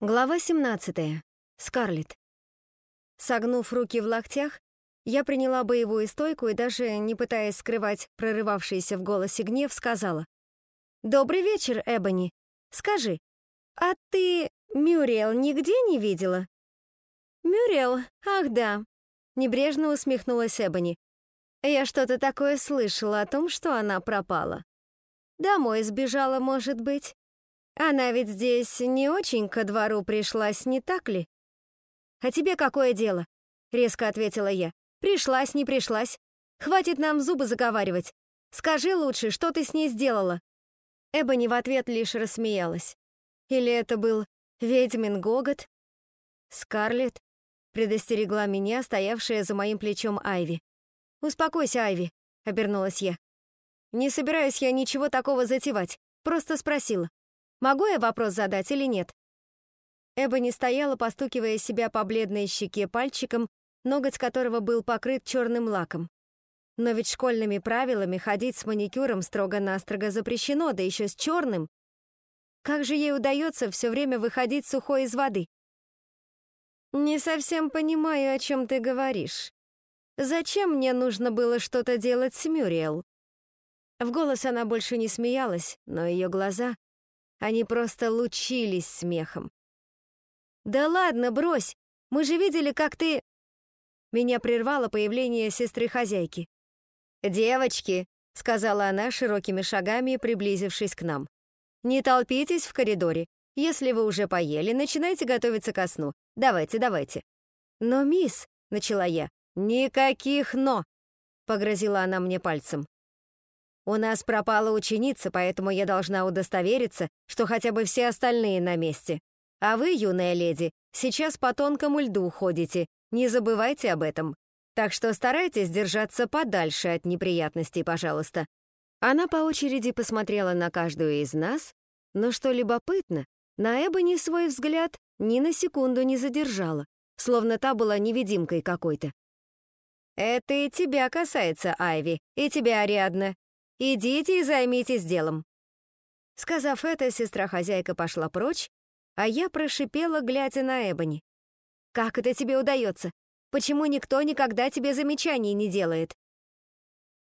Глава 17. Скарлетт. Согнув руки в локтях, я приняла боевую стойку и даже, не пытаясь скрывать прорывавшийся в голосе гнев, сказала. «Добрый вечер, Эбони. Скажи, а ты Мюриэл нигде не видела?» «Мюриэл? Ах да!» — небрежно усмехнулась Эбони. «Я что-то такое слышала о том, что она пропала. Домой сбежала, может быть?» Она ведь здесь не очень ко двору пришлась, не так ли? А тебе какое дело? Резко ответила я. Пришлась, не пришлась. Хватит нам зубы заговаривать. Скажи лучше, что ты с ней сделала? Эбони в ответ лишь рассмеялась. Или это был ведьмин гогот? Скарлетт предостерегла меня, стоявшая за моим плечом Айви. «Успокойся, Айви», — обернулась я. «Не собираюсь я ничего такого затевать, просто спросила. Могу я вопрос задать или нет?» Эбони стояла, постукивая себя по бледной щеке пальчиком, ноготь которого был покрыт черным лаком. Но ведь школьными правилами ходить с маникюром строго-настрого запрещено, да еще с черным. Как же ей удается все время выходить сухой из воды? «Не совсем понимаю, о чем ты говоришь. Зачем мне нужно было что-то делать с Мюриэл?» В голос она больше не смеялась, но ее глаза они просто лучились смехом. «Да ладно, брось! Мы же видели, как ты...» Меня прервало появление сестры-хозяйки. «Девочки!» — сказала она широкими шагами, приблизившись к нам. «Не толпитесь в коридоре. Если вы уже поели, начинайте готовиться ко сну. Давайте, давайте». «Но, мисс...» — начала я. «Никаких «но!» — погрозила она мне пальцем. У нас пропала ученица, поэтому я должна удостовериться, что хотя бы все остальные на месте. А вы, юная леди, сейчас по тонкому льду ходите, не забывайте об этом. Так что старайтесь держаться подальше от неприятностей, пожалуйста». Она по очереди посмотрела на каждую из нас, но что любопытно, на Эбони свой взгляд ни на секунду не задержала, словно та была невидимкой какой-то. «Это и тебя касается, Айви, и тебя, Ариадна. Идите и займитесь делом». Сказав это, сестра-хозяйка пошла прочь, а я прошипела, глядя на Эбони. «Как это тебе удается? Почему никто никогда тебе замечаний не делает?»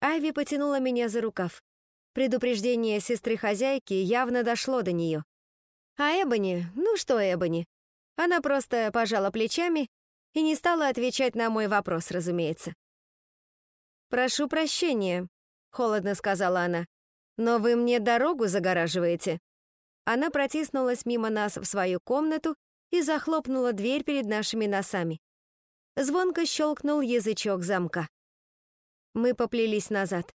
Айви потянула меня за рукав. Предупреждение сестры-хозяйки явно дошло до нее. А Эбони, ну что Эбони? Она просто пожала плечами и не стала отвечать на мой вопрос, разумеется. «Прошу прощения», холодно сказала она. Но вы мне дорогу загораживаете. Она протиснулась мимо нас в свою комнату и захлопнула дверь перед нашими носами. Звонко щелкнул язычок замка. Мы поплелись назад.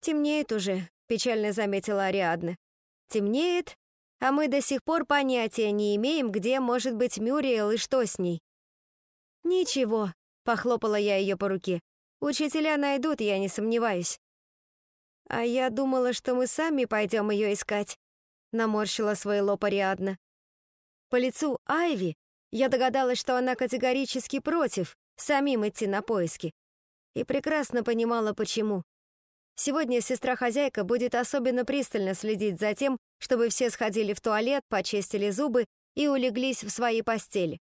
«Темнеет уже», — печально заметила Ариадна. «Темнеет, а мы до сих пор понятия не имеем, где может быть Мюриэл и что с ней». «Ничего», — похлопала я ее по руке. «Учителя найдут, я не сомневаюсь». «А я думала, что мы сами пойдем ее искать», — наморщила свой лоб Ариадна. По лицу Айви я догадалась, что она категорически против самим идти на поиски. И прекрасно понимала, почему. Сегодня сестра-хозяйка будет особенно пристально следить за тем, чтобы все сходили в туалет, почистили зубы и улеглись в свои постели.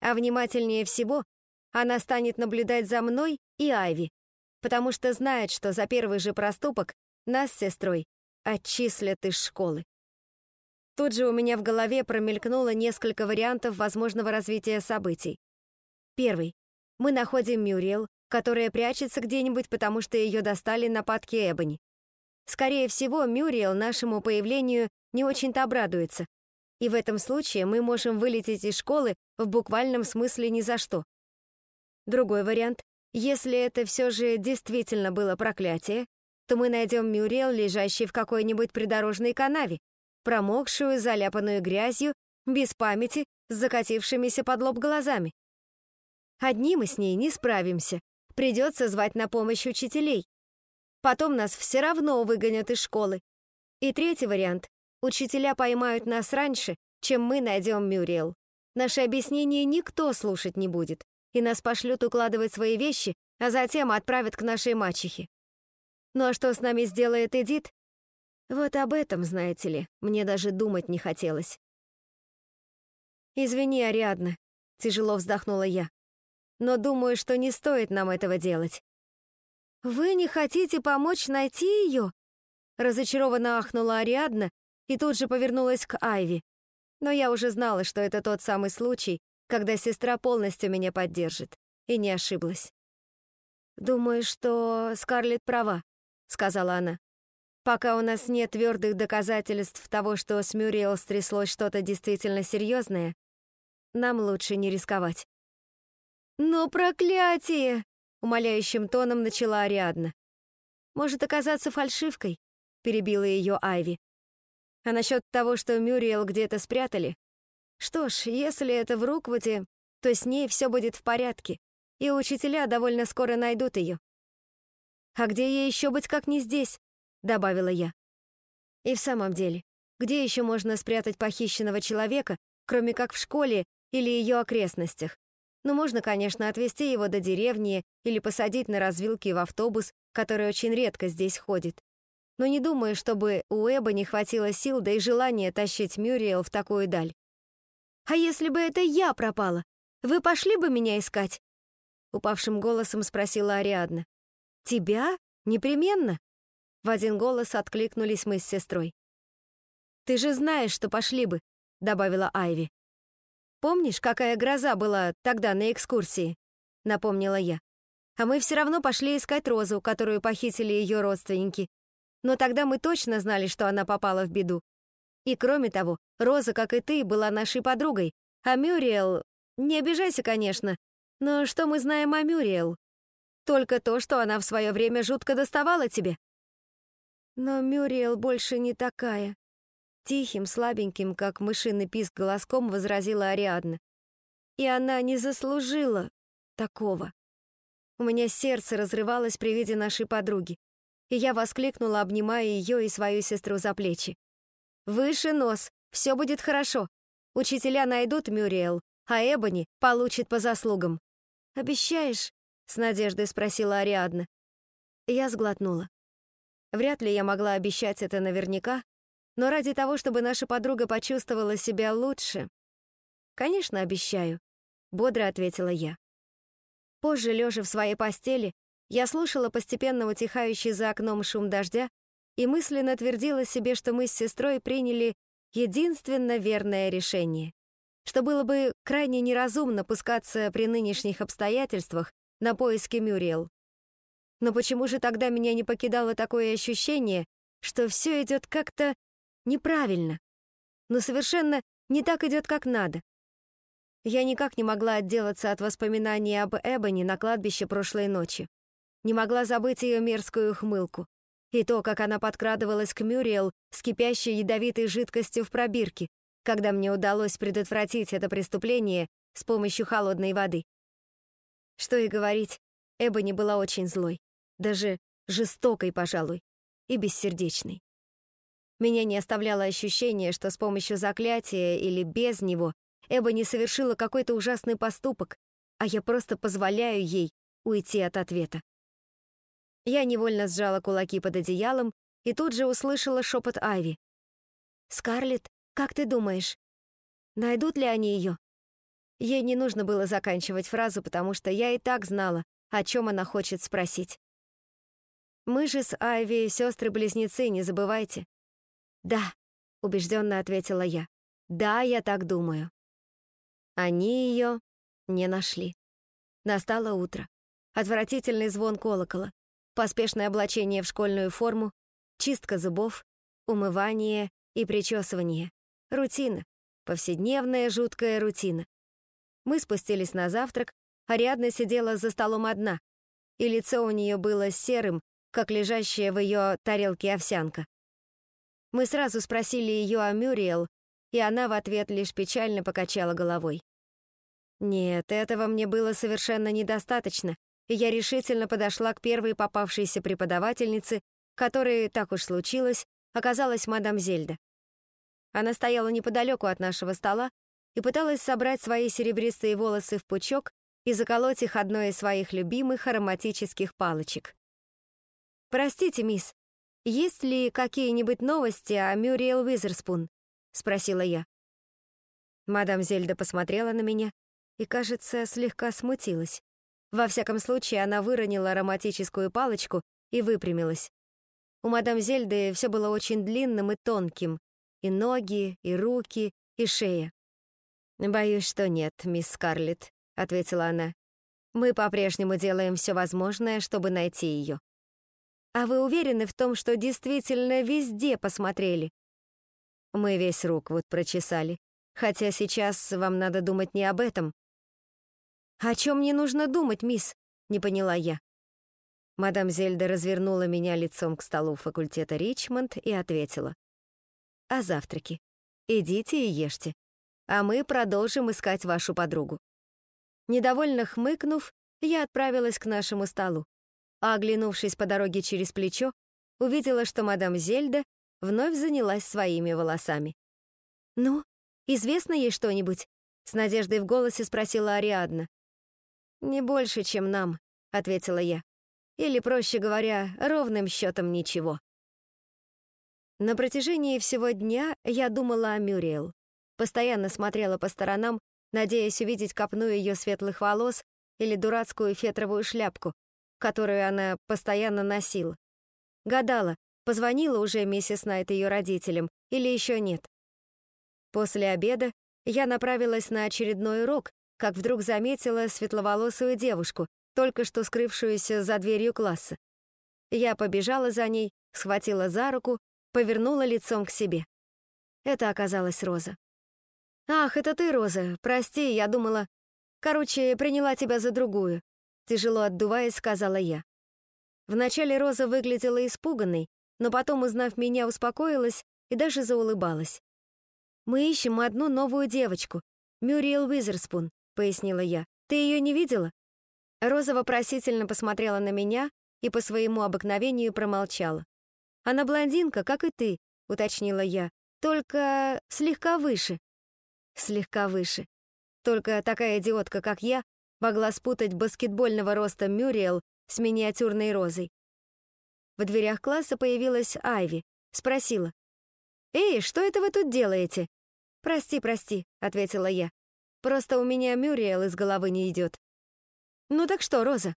А внимательнее всего она станет наблюдать за мной и Айви, потому что знает, что за первый же проступок нас с сестрой отчислят из школы. Тут же у меня в голове промелькнуло несколько вариантов возможного развития событий. Первый. Мы находим Мюрриел, которая прячется где-нибудь, потому что ее достали нападки Эбони. Скорее всего, Мюрриел нашему появлению не очень-то обрадуется. И в этом случае мы можем вылететь из школы в буквальном смысле ни за что. Другой вариант если это все же действительно было проклятие, то мы найдем Мюрриел, лежащий в какой-нибудь придорожной канаве, промокшую, заляпанную грязью, без памяти, с закатившимися под лоб глазами. Одни мы с ней не справимся, придется звать на помощь учителей. Потом нас все равно выгонят из школы. И третий вариант. Учителя поймают нас раньше, чем мы найдем Мюрриел. Наши объяснения никто слушать не будет и нас пошлют укладывать свои вещи, а затем отправят к нашей мачехе. Ну а что с нами сделает Эдит? Вот об этом, знаете ли, мне даже думать не хотелось. «Извини, Ариадна», — тяжело вздохнула я. «Но думаю, что не стоит нам этого делать». «Вы не хотите помочь найти ее?» Разочарованно ахнула Ариадна и тут же повернулась к Айви. Но я уже знала, что это тот самый случай, когда сестра полностью меня поддержит, и не ошиблась. «Думаю, что Скарлетт права», — сказала она. «Пока у нас нет твердых доказательств того, что с Мюриэл стряслось что-то действительно серьезное, нам лучше не рисковать». «Но проклятие!» — умоляющим тоном начала Ариадна. «Может оказаться фальшивкой», — перебила ее Айви. «А насчет того, что Мюриэл где-то спрятали? Что ж, если это в Руквуде, то с ней все будет в порядке, и учителя довольно скоро найдут ее. «А где ей еще быть, как не здесь?» — добавила я. И в самом деле, где еще можно спрятать похищенного человека, кроме как в школе или ее окрестностях? Ну, можно, конечно, отвезти его до деревни или посадить на развилке в автобус, который очень редко здесь ходит. Но не думаю, чтобы у Эба не хватило сил да и желания тащить Мюриэл в такую даль. «А если бы это я пропала, вы пошли бы меня искать?» Упавшим голосом спросила Ариадна. «Тебя? Непременно?» В один голос откликнулись мы с сестрой. «Ты же знаешь, что пошли бы», — добавила Айви. «Помнишь, какая гроза была тогда на экскурсии?» — напомнила я. «А мы все равно пошли искать Розу, которую похитили ее родственники. Но тогда мы точно знали, что она попала в беду. И кроме того, Роза, как и ты, была нашей подругой, а Мюриэл... Не обижайся, конечно, но что мы знаем о Мюриэл? Только то, что она в свое время жутко доставала тебе. Но Мюриэл больше не такая. Тихим, слабеньким, как мышиный писк голоском возразила Ариадна. И она не заслужила такого. У меня сердце разрывалось при виде нашей подруги, и я воскликнула, обнимая ее и свою сестру за плечи. «Выше нос, все будет хорошо. Учителя найдут Мюриэл, а Эбони получит по заслугам. «Обещаешь?» — с надеждой спросила Ариадна. Я сглотнула. Вряд ли я могла обещать это наверняка, но ради того, чтобы наша подруга почувствовала себя лучше... «Конечно, обещаю», — бодро ответила я. Позже, лежа в своей постели, я слушала постепенно утихающий за окном шум дождя и мысленно твердила себе, что мы с сестрой приняли единственно верное решение что было бы крайне неразумно пускаться при нынешних обстоятельствах на поиски Мюриэл. Но почему же тогда меня не покидало такое ощущение, что все идет как-то неправильно, но совершенно не так идет, как надо? Я никак не могла отделаться от воспоминаний об Эбони на кладбище прошлой ночи. Не могла забыть ее мерзкую хмылку. И то, как она подкрадывалась к Мюриэл с кипящей ядовитой жидкостью в пробирке, когда мне удалось предотвратить это преступление с помощью холодной воды. Что и говорить, Эбони была очень злой, даже жестокой, пожалуй, и бессердечной. Меня не оставляло ощущение, что с помощью заклятия или без него Эбони совершила какой-то ужасный поступок, а я просто позволяю ей уйти от ответа. Я невольно сжала кулаки под одеялом и тут же услышала шепот Айви. «Скарлетт, как ты думаешь, найдут ли они ее? Ей не нужно было заканчивать фразу, потому что я и так знала, о чем она хочет спросить. Мы же с Айви сестры-близнецы, не забывайте. Да, убежденно ответила я. Да, я так думаю. Они ее не нашли. Настало утро. Отвратительный звон колокола, поспешное облачение в школьную форму, чистка зубов, умывание и причесывание. Рутина. Повседневная жуткая рутина. Мы спустились на завтрак, Ариадна сидела за столом одна, и лицо у нее было серым, как лежащая в ее тарелке овсянка. Мы сразу спросили ее о Мюриэл, и она в ответ лишь печально покачала головой. Нет, этого мне было совершенно недостаточно, и я решительно подошла к первой попавшейся преподавательнице, которой, так уж случилось, оказалась мадам Зельда. Она стояла неподалеку от нашего стола и пыталась собрать свои серебристые волосы в пучок и заколоть их одной из своих любимых ароматических палочек. «Простите, мисс, есть ли какие-нибудь новости о Мюриэл Уизерспун?» — спросила я. Мадам Зельда посмотрела на меня и, кажется, слегка смутилась. Во всяком случае, она выронила ароматическую палочку и выпрямилась. У мадам Зельды все было очень длинным и тонким. И ноги, и руки, и шея. «Боюсь, что нет, мисс Скарлетт», — ответила она. «Мы по-прежнему делаем все возможное, чтобы найти ее». «А вы уверены в том, что действительно везде посмотрели?» «Мы весь Руквуд прочесали. Хотя сейчас вам надо думать не об этом». «О чем мне нужно думать, мисс?» — не поняла я. Мадам Зельда развернула меня лицом к столу факультета Ричмонд и ответила. «О завтраке. Идите и ешьте. А мы продолжим искать вашу подругу». Недовольно хмыкнув, я отправилась к нашему столу. А оглянувшись по дороге через плечо, увидела, что мадам Зельда вновь занялась своими волосами. «Ну, известно ей что-нибудь?» — с надеждой в голосе спросила Ариадна. «Не больше, чем нам», — ответила я. Или, проще говоря, ровным счетом ничего. На протяжении всего дня я думала о Мюриэл. Постоянно смотрела по сторонам, надеясь увидеть копну ее светлых волос или дурацкую фетровую шляпку, которую она постоянно носила. Гадала, позвонила уже миссис Найт ее родителям или еще нет. После обеда я направилась на очередной урок, как вдруг заметила светловолосую девушку, только что скрывшуюся за дверью класса. Я побежала за ней, схватила за руку, повернула лицом к себе. Это оказалась Роза. «Ах, это ты, Роза, прости, я думала... Короче, приняла тебя за другую», тяжело отдуваясь, сказала я. Вначале Роза выглядела испуганной, но потом, узнав меня, успокоилась и даже заулыбалась. «Мы ищем одну новую девочку, Мюриэл Уизерспун», — пояснила я. «Ты ее не видела?» Роза вопросительно посмотрела на меня и по своему обыкновению промолчала. «Она блондинка, как и ты», — уточнила я, «только слегка выше». «Слегка выше». Только такая идиотка, как я, могла спутать баскетбольного роста Мюриэл с миниатюрной розой. В дверях класса появилась Айви, спросила. «Эй, что это вы тут делаете?» «Прости, прости», — ответила я. «Просто у меня Мюриэл из головы не идет. «Ну так что, Роза?»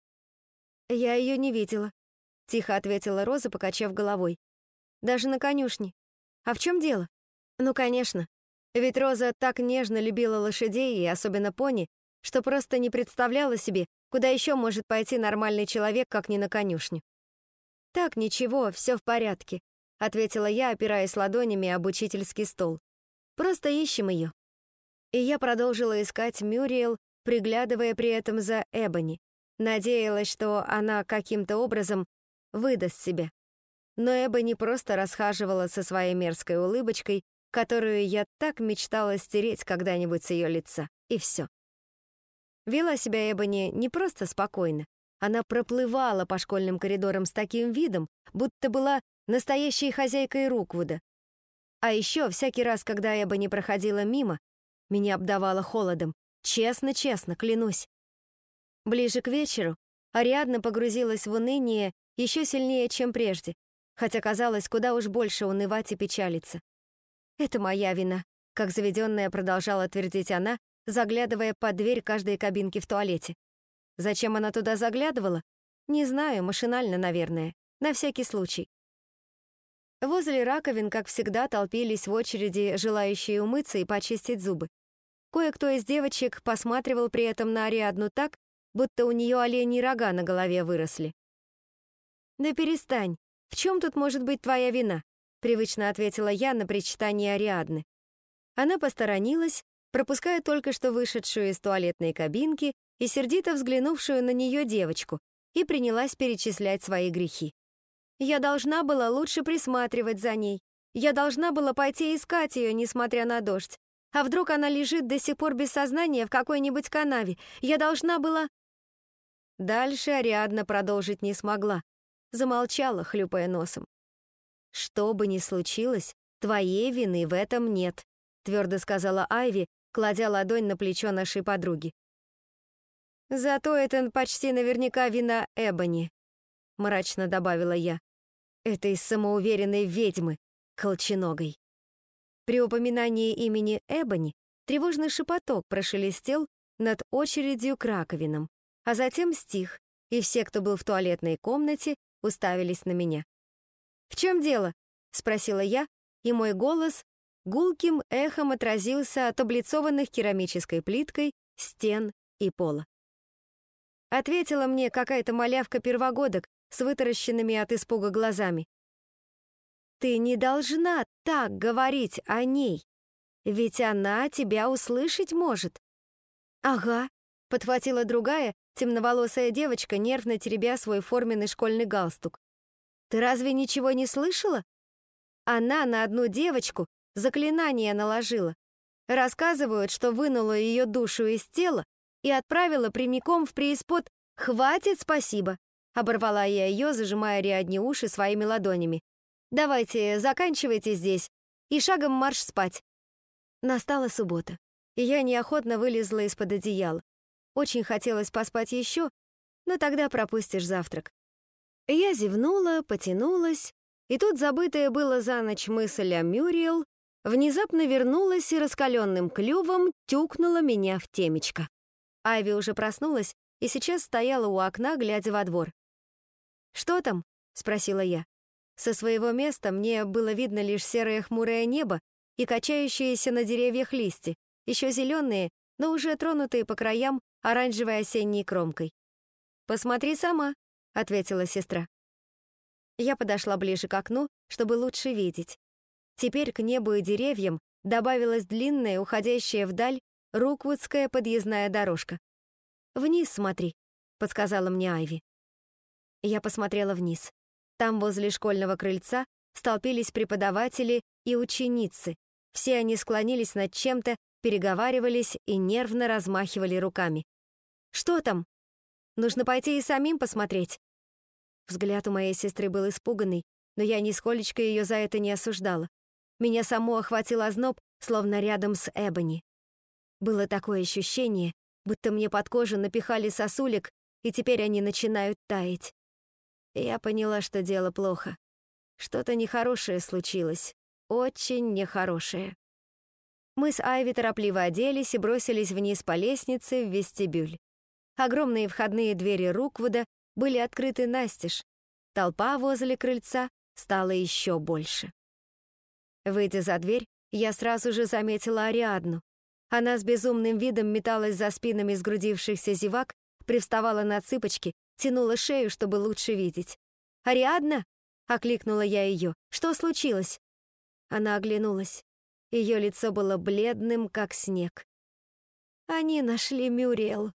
«Я ее не видела», — тихо ответила Роза, покачав головой. «Даже на конюшне. А в чем дело?» «Ну, конечно. Ведь Роза так нежно любила лошадей, и особенно пони, что просто не представляла себе, куда еще может пойти нормальный человек, как не на конюшню. «Так, ничего, все в порядке», — ответила я, опираясь ладонями об учительский стол. «Просто ищем ее». И я продолжила искать Мюриэл приглядывая при этом за Эбони. Надеялась, что она каким-то образом выдаст себя. Но Эбони просто расхаживала со своей мерзкой улыбочкой, которую я так мечтала стереть когда-нибудь с ее лица. И все. Вела себя Эбони не просто спокойно. Она проплывала по школьным коридорам с таким видом, будто была настоящей хозяйкой Руквуда. А еще всякий раз, когда Эбони проходила мимо, меня обдавало холодом, Честно-честно, клянусь. Ближе к вечеру Ариадна погрузилась в уныние еще сильнее, чем прежде, хотя казалось куда уж больше унывать и печалиться. «Это моя вина», — как заведенная продолжала твердить она, заглядывая под дверь каждой кабинки в туалете. Зачем она туда заглядывала? Не знаю, машинально, наверное, на всякий случай. Возле раковин, как всегда, толпились в очереди желающие умыться и почистить зубы. Кое-кто из девочек посматривал при этом на Ариадну так, будто у нее оленьи рога на голове выросли. «Да перестань. В чем тут может быть твоя вина?» привычно ответила я на причитание Ариадны. Она посторонилась, пропуская только что вышедшую из туалетной кабинки и сердито взглянувшую на нее девочку, и принялась перечислять свои грехи. Я должна была лучше присматривать за ней. Я должна была пойти искать ее, несмотря на дождь. А вдруг она лежит до сих пор без сознания в какой-нибудь канаве? Я должна была...» Дальше Ариадна продолжить не смогла. Замолчала, хлюпая носом. «Что бы ни случилось, твоей вины в этом нет», твердо сказала Айви, кладя ладонь на плечо нашей подруги. «Зато это почти наверняка вина Эбони», мрачно добавила я. «Этой самоуверенной ведьмы, колченогой». При упоминании имени Эбони Тревожный шепоток прошелестел над очередью к раковинам, а затем стих, и все, кто был в туалетной комнате, уставились на меня. «В чем дело?» — спросила я, и мой голос гулким эхом отразился от облицованных керамической плиткой стен и пола. Ответила мне какая-то малявка первогодок с вытаращенными от испуга глазами. «Ты не должна так говорить о ней, ведь она тебя услышать может». «Ага», — подхватила другая, темноволосая девочка, нервно теребя свой форменный школьный галстук. «Ты разве ничего не слышала?» Она на одну девочку заклинание наложила. Рассказывают, что вынула ее душу из тела и отправила прямиком в преиспод «Хватит, спасибо!» Оборвала я ее, зажимая Риадни уши своими ладонями. «Давайте, заканчивайте здесь и шагом марш спать». Настала суббота, и я неохотно вылезла из-под одеяла. Очень хотелось поспать еще, но тогда пропустишь завтрак. Я зевнула, потянулась, и тут забытая было за ночь мысль о Мюриел внезапно вернулась и раскаленным клювом тюкнула меня в темечко. Айви уже проснулась и сейчас стояла у окна, глядя во двор. «Что там?» — спросила я. Со своего места мне было видно лишь серое хмурое небо и качающиеся на деревьях листья, еще зеленые, но уже тронутые по краям оранжевой осенней кромкой. «Посмотри сама», — ответила сестра. Я подошла ближе к окну, чтобы лучше видеть. Теперь к небу и деревьям добавилась длинная, уходящая вдаль, руквудская подъездная дорожка. «Вниз смотри», — подсказала мне Айви. Я посмотрела вниз. Там, возле школьного крыльца, столпились преподаватели и ученицы. Все они склонились над чем-то, переговаривались и нервно размахивали руками. «Что там? Нужно пойти и самим посмотреть», Взгляд у моей сестры был испуганный, но я нисколечко ее за это не осуждала. Меня само охватил озноб, словно рядом с Эбони. Было такое ощущение, будто мне под кожу напихали сосулек, и теперь они начинают таять. Я поняла, что дело плохо. Что-то нехорошее случилось. Очень нехорошее. Мы с Айви торопливо оделись и бросились вниз по лестнице в вестибюль. Огромные входные двери Руквуда были открыты настежь. Толпа возле крыльца стала еще больше. Выйдя за дверь, я сразу же заметила Ариадну. Она с безумным видом металась за спинами сгрудившихся зевак, привставала на цыпочки, тянула шею, чтобы лучше видеть. «Ариадна?» — окликнула я ее. «Что случилось?» Она оглянулась. Ее лицо было бледным, как снег. «Они нашли Мюриэл»,